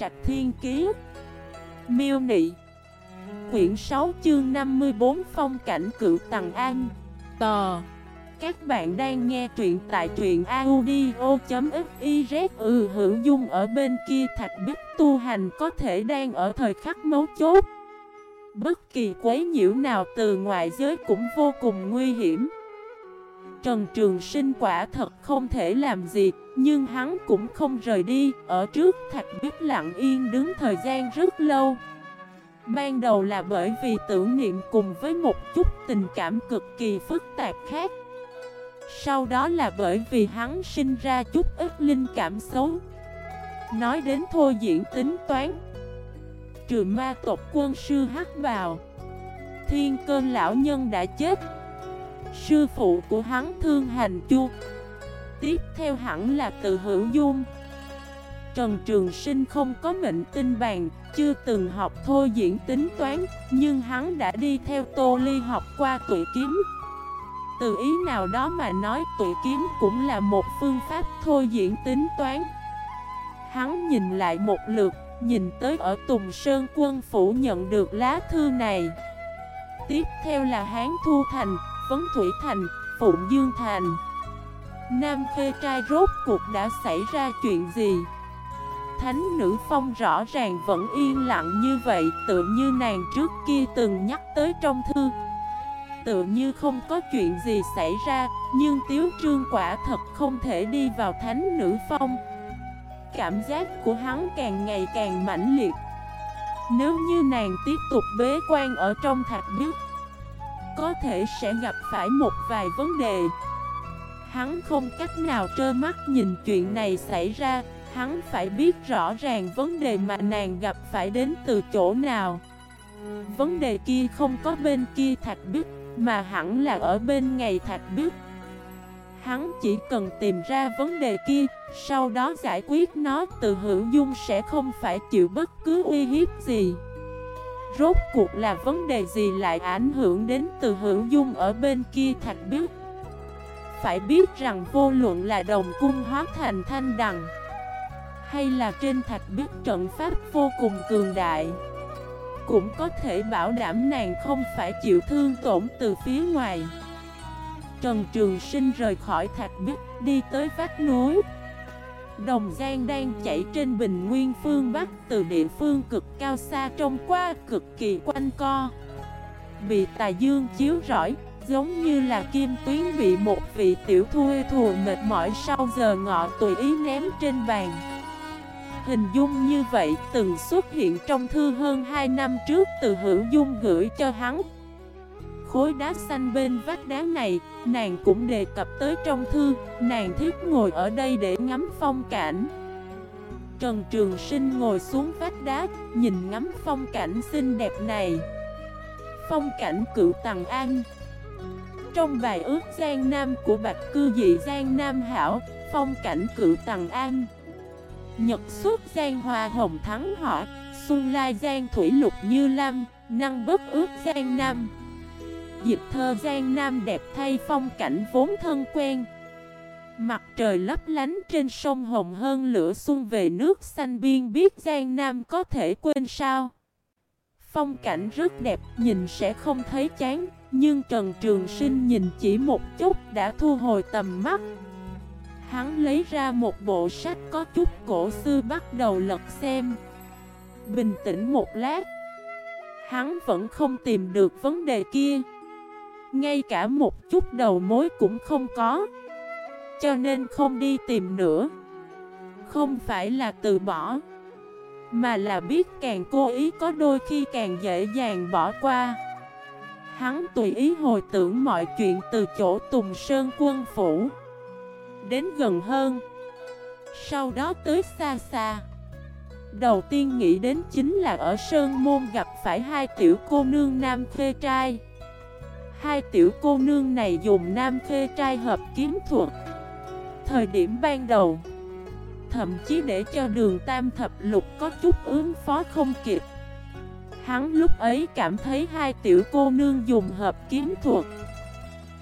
Trạch Thiên Kiế Miêu Nị. Quyển 6 chương 54 Phong cảnh cựu Tầng An. Tò. Các bạn đang nghe truyện tại truyện audio.xyz Ừ hữu dung ở bên kia thạch bích tu hành có thể đang ở thời khắc mấu chốt. Bất kỳ quấy nhiễu nào từ ngoại giới cũng vô cùng nguy hiểm. Trần Trường Sinh quả thật không thể làm gì, Nhưng hắn cũng không rời đi. Ở trước, thạch biết lặng yên đứng thời gian rất lâu. Ban đầu là bởi vì tưởng niệm cùng với một chút tình cảm cực kỳ phức tạp khác. Sau đó là bởi vì hắn sinh ra chút ít linh cảm xấu. Nói đến thôi diễn tính toán, Trừ ma tộc quân sư hắc vào Thiên cơn lão nhân đã chết. Sư phụ của hắn thương hành chu. Tiếp theo hẳn là từ hữu dung. Trần Trường Sinh không có mệnh tinh bàn Chưa từng học thôi diễn tính toán Nhưng hắn đã đi theo Tô Ly học qua tuổi kiếm. Từ ý nào đó mà nói tuổi kiếm cũng là một phương pháp thôi diễn tính toán. Hắn nhìn lại một lượt Nhìn tới ở Tùng Sơn quân phủ nhận được lá thư này. Tiếp theo là Hán Thu Thành, Vấn Thủy Thành, Phụng Dương Thành. Nam Khê Trai rốt cuộc đã xảy ra chuyện gì? Thánh nữ phong rõ ràng vẫn yên lặng như vậy Tự như nàng trước kia từng nhắc tới trong thư. Tự như không có chuyện gì xảy ra Nhưng Tiếu Trương quả thật không thể đi vào thánh nữ phong. Cảm giác của hắn càng ngày càng mãnh liệt. Nếu như nàng tiếp tục bế quan ở trong thạch biết có thể sẽ gặp phải một vài vấn đề. Hắn không cách nào trơ mắt nhìn chuyện này xảy ra. Hắn phải biết rõ ràng vấn đề mà nàng gặp phải đến từ chỗ nào. Vấn đề kia không có bên kia thạch biết Mà hẳn là ở bên ngày thạch biết Hắn chỉ cần tìm ra vấn đề kia, Sau đó giải quyết nó, từ hữu dung sẽ không phải chịu bất cứ uy hiếp gì. Rốt cuộc là vấn đề gì lại ảnh hưởng đến từ hữu dung ở bên kia thạch biết? Phải biết rằng vô luận là đồng cung hóa thành thanh đằng, Hay là trên thạch biết trận pháp vô cùng cường đại, Cũng có thể bảo đảm nàng không phải chịu thương tổn từ phía ngoài. Trần Trường Sinh rời khỏi thạch biết, đi tới vách núi. Đồng Giang đang chảy trên bình nguyên phương Bắc, từ địa phương cực cao xa trông qua cực kỳ quanh co. Bị tà dương chiếu rõi giống như là kim tuyến bị một vị tiểu thuê thùa mệt mỏi sau giờ ngọ tùy ý ném trên bàn. Hình dung như vậy từng xuất hiện trong thư hơn 2 năm trước từ hữu dung gửi cho hắn khối đá xanh bên vách đá này, nàng cũng đề cập tới trong thư, nàng thích ngồi ở đây để ngắm phong cảnh. Trần Trường Sinh ngồi xuống vách đá, nhìn ngắm phong cảnh xinh đẹp này. Phong cảnh cựu Tằng An Trong bài ước Giang Nam của Bạch Cư Dị Giang Nam Hảo, phong cảnh cựu Tằng An Nhật xuất Giang Hoa Hồng Thắng họ Xuân Lai Giang Thủy Lục Như Lam, Năng bất ước Giang Nam Dịch thơ Giang Nam đẹp thay phong cảnh vốn thân quen. Mặt trời lấp lánh trên sông Hồng hơn lửa xuân về nước xanh biên biết Giang Nam có thể quên sao. Phong cảnh rất đẹp, nhìn sẽ không thấy chán, Nhưng Trần Trường Sinh nhìn chỉ một chút đã thu hồi tầm mắt. Hắn lấy ra một bộ sách có chút cổ xưa bắt đầu lật xem. Bình tĩnh một lát, Hắn vẫn không tìm được vấn đề kia ngay cả một chút đầu mối cũng không có. Cho nên không đi tìm nữa. Không phải là từ bỏ, Mà là biết càng cố ý có đôi khi càng dễ dàng bỏ qua. Hắn tùy ý hồi tưởng mọi chuyện từ chỗ Tùng Sơn quân phủ, Đến gần hơn. Sau đó tới xa xa. Đầu tiên nghĩ đến chính là ở Sơn Môn gặp phải hai tiểu cô nương nam khê trai. Hai tiểu cô nương này dùng nam khê trai hợp kiếm thuật. Thời điểm ban đầu, Thậm chí để cho đường tam thập lục có chút ứng phó không kịp. Hắn lúc ấy cảm thấy hai tiểu cô nương dùng hợp kiếm thuật.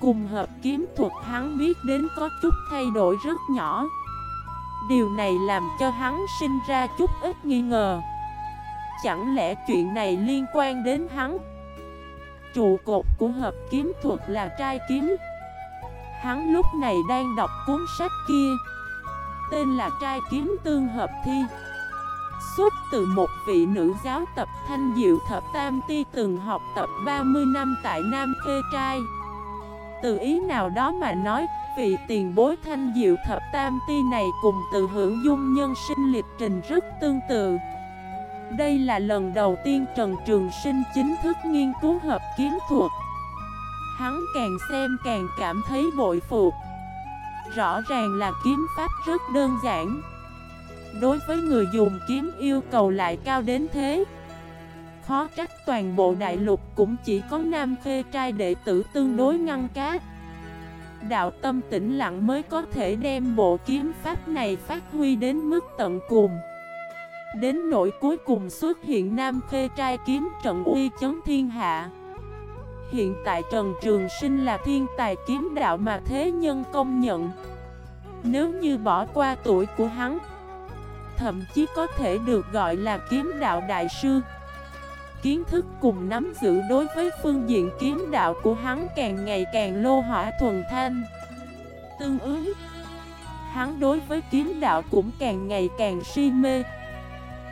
Cùng hợp kiếm thuật hắn biết đến có chút thay đổi rất nhỏ. Điều này làm cho hắn sinh ra chút ít nghi ngờ. Chẳng lẽ chuyện này liên quan đến hắn? Trụ cột của hợp kiếm thuật là trai kiếm. Hắn lúc này đang đọc cuốn sách kia, Tên là trai kiếm tương hợp thi. Xuất từ một vị nữ giáo tập Thanh Diệu Thập Tam Ti từng học tập 30 năm tại Nam Khê Trai. Từ ý nào đó mà nói, Vị tiền bối Thanh Diệu Thập Tam Ti này cùng từ hưởng dung nhân sinh liệt trình rất tương tự. Đây là lần đầu tiên Trần Trường Sinh chính thức nghiên cứu hợp kiếm thuật Hắn càng xem càng cảm thấy bội phục. Rõ ràng là kiếm pháp rất đơn giản. Đối với người dùng kiếm yêu cầu lại cao đến thế. Khó trách toàn bộ đại lục cũng chỉ có nam khê trai đệ tử tương đối ngăn cát Đạo tâm tĩnh lặng mới có thể đem bộ kiếm pháp này phát huy đến mức tận cùng. Đến nỗi cuối cùng xuất hiện nam khê trai kiếm trận uy chấn thiên hạ. Hiện tại Trần Trường Sinh là thiên tài kiếm đạo mà thế nhân công nhận. Nếu như bỏ qua tuổi của hắn, Thậm chí có thể được gọi là kiếm đạo đại sư. Kiến thức cùng nắm giữ đối với phương diện kiếm đạo của hắn càng ngày càng lô hỏa thuần thanh. Tương ứng, Hắn đối với kiếm đạo cũng càng ngày càng si mê.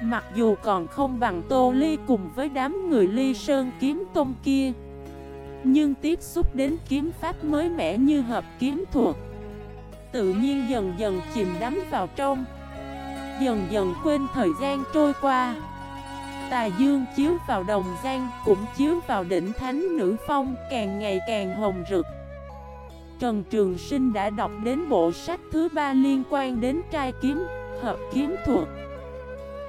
Mặc dù còn không bằng Tô Ly cùng với đám người Ly Sơn kiếm tôn kia. Nhưng tiếp xúc đến kiếm pháp mới mẻ như hợp kiếm thuật. Tự nhiên dần dần chìm đắm vào trong. Dần dần quên thời gian trôi qua. Tà dương chiếu vào đồng gian Cũng chiếu vào đỉnh thánh nữ phong Càng ngày càng hồng rực. Trần Trường Sinh đã đọc đến bộ sách thứ ba liên quan đến trai kiếm, hợp kiếm thuật.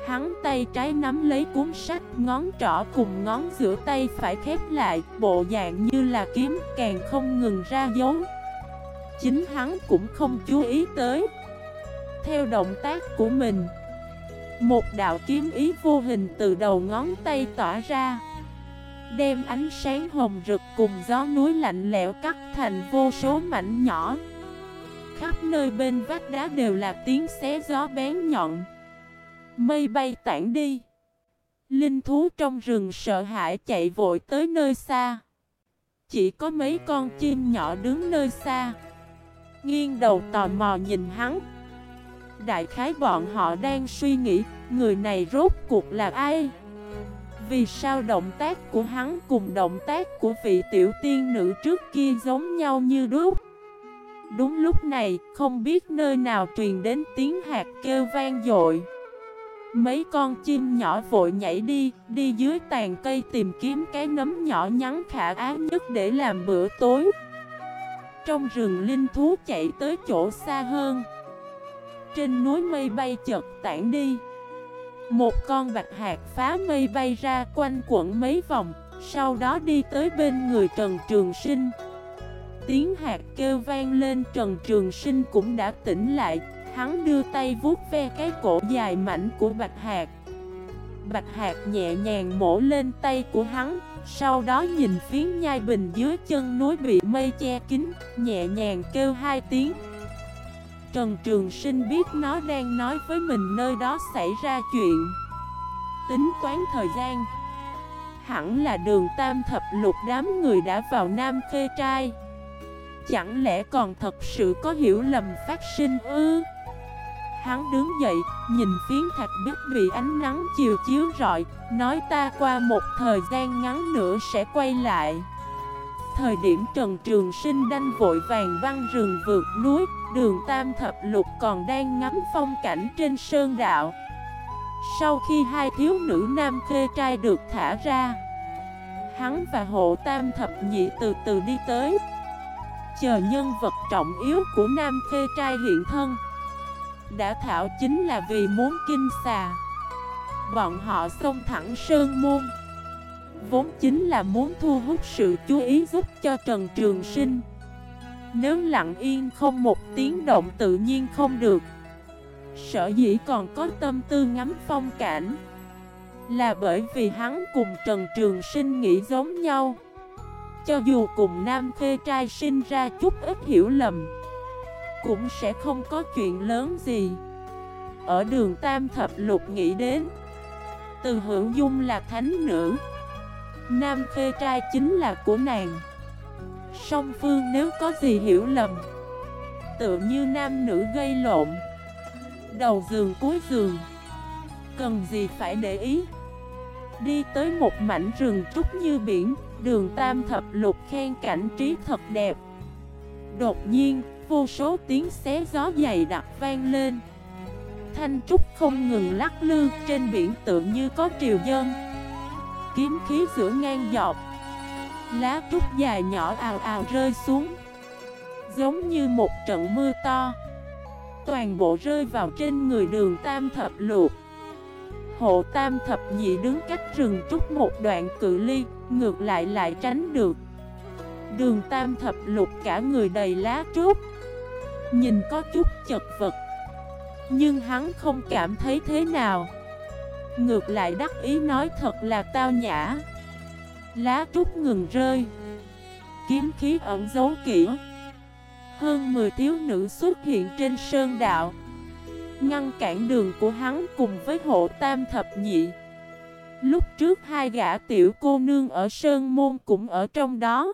Hắn tay trái nắm lấy cuốn sách, ngón trỏ cùng ngón giữa tay phải khép lại, bộ dạng như là kiếm càng không ngừng ra dấu. Chính hắn cũng không chú ý tới. Theo động tác của mình, một đạo kiếm ý vô hình từ đầu ngón tay tỏa ra Đem ánh sáng hồng rực cùng gió núi lạnh lẽo cắt thành vô số mảnh nhỏ Khắp nơi bên vách đá đều là tiếng xé gió bén nhọn Mây bay tản đi. Linh thú trong rừng sợ hãi chạy vội tới nơi xa. Chỉ có mấy con chim nhỏ đứng nơi xa. Nghiêng đầu tò mò nhìn hắn. Đại khái bọn họ đang suy nghĩ, Người này rốt cuộc là ai? Vì sao động tác của hắn cùng động tác của vị tiểu tiên nữ trước kia giống nhau như đúc? Đúng lúc này, không biết nơi nào truyền đến tiếng hạt kêu vang dội. Mấy con chim nhỏ vội nhảy đi, đi dưới tàn cây tìm kiếm cái nấm nhỏ nhắn khả ái nhất để làm bữa tối. Trong rừng linh thú chạy tới chỗ xa hơn. Trên núi mây bay chợt tản đi. Một con bạch hạt phá mây bay ra quanh quẩn mấy vòng Sau đó đi tới bên người Trần Trường Sinh. Tiếng hạt kêu vang lên Trần Trường Sinh cũng đã tỉnh lại Hắn đưa tay vuốt ve cái cổ dài mảnh của bạch hạt Bạch hạt nhẹ nhàng mổ lên tay của hắn, Sau đó nhìn phiến nhai bình dưới chân núi bị mây che kín, Nhẹ nhàng kêu hai tiếng. Trần Trường Sinh biết nó đang nói với mình nơi đó xảy ra chuyện. Tính toán thời gian, Hẳn là đường tam thập lục đám người đã vào Nam Khê Trai. Chẳng lẽ còn thật sự có hiểu lầm phát sinh ư? Hắn đứng dậy, nhìn phiến thạch bích bị ánh nắng chiều chiếu rọi Nói ta qua một thời gian ngắn nữa sẽ quay lại. Thời điểm Trần Trường Sinh đanh vội vàng băng rừng vượt núi Đường Tam Thập Lục còn đang ngắm phong cảnh trên sơn đạo. Sau khi hai thiếu nữ nam khê trai được thả ra Hắn và hộ Tam Thập Nhị từ từ đi tới. Chờ nhân vật trọng yếu của nam khê trai hiện thân đã thảo chính là vì muốn kinh xà. Bọn họ xông thẳng sơn môn. Vốn chính là muốn thu hút sự chú ý giúp cho Trần Trường Sinh. Nếu lặng yên không một tiếng động tự nhiên không được. Sở dĩ còn có tâm tư ngắm phong cảnh. Là bởi vì hắn cùng Trần Trường Sinh nghĩ giống nhau. Cho dù cùng Nam Khê trai sinh ra chút ít hiểu lầm cũng sẽ không có chuyện lớn gì. Ở đường Tam Thập Lục nghĩ đến Từ hưởng dung là thánh nữ Nam khê trai chính là của nàng. Song phương nếu có gì hiểu lầm Tựa như nam nữ gây lộn Đầu giường cuối giường Cần gì phải để ý? Đi tới một mảnh rừng trúc như biển Đường tam thập lục khen cảnh trí thật đẹp. Đột nhiên, vô số tiếng xé gió dày đặc vang lên. Thanh trúc không ngừng lắc lư Trên biển tượng như có triều dân. Kiếm khí giữa ngang dọc. Lá trúc dài nhỏ ào ào rơi xuống. Giống như một trận mưa to. Toàn bộ rơi vào trên người đường tam thập lục. Hộ tam thập nhị đứng cách rừng trúc một đoạn cự ly, Ngược lại lại tránh được. Đường tam thập lục cả người đầy lá trúc. Nhìn có chút chật vật. Nhưng hắn không cảm thấy thế nào. Ngược lại đắc ý nói thật là tao nhã. Lá trúc ngừng rơi. Kiếm khí ẩn dấu kỹ. Hơn 10 thiếu nữ xuất hiện trên sơn đạo. Ngăn cản đường của hắn cùng với hộ tam thập nhị. Lúc trước hai gã tiểu cô nương ở Sơn Môn cũng ở trong đó.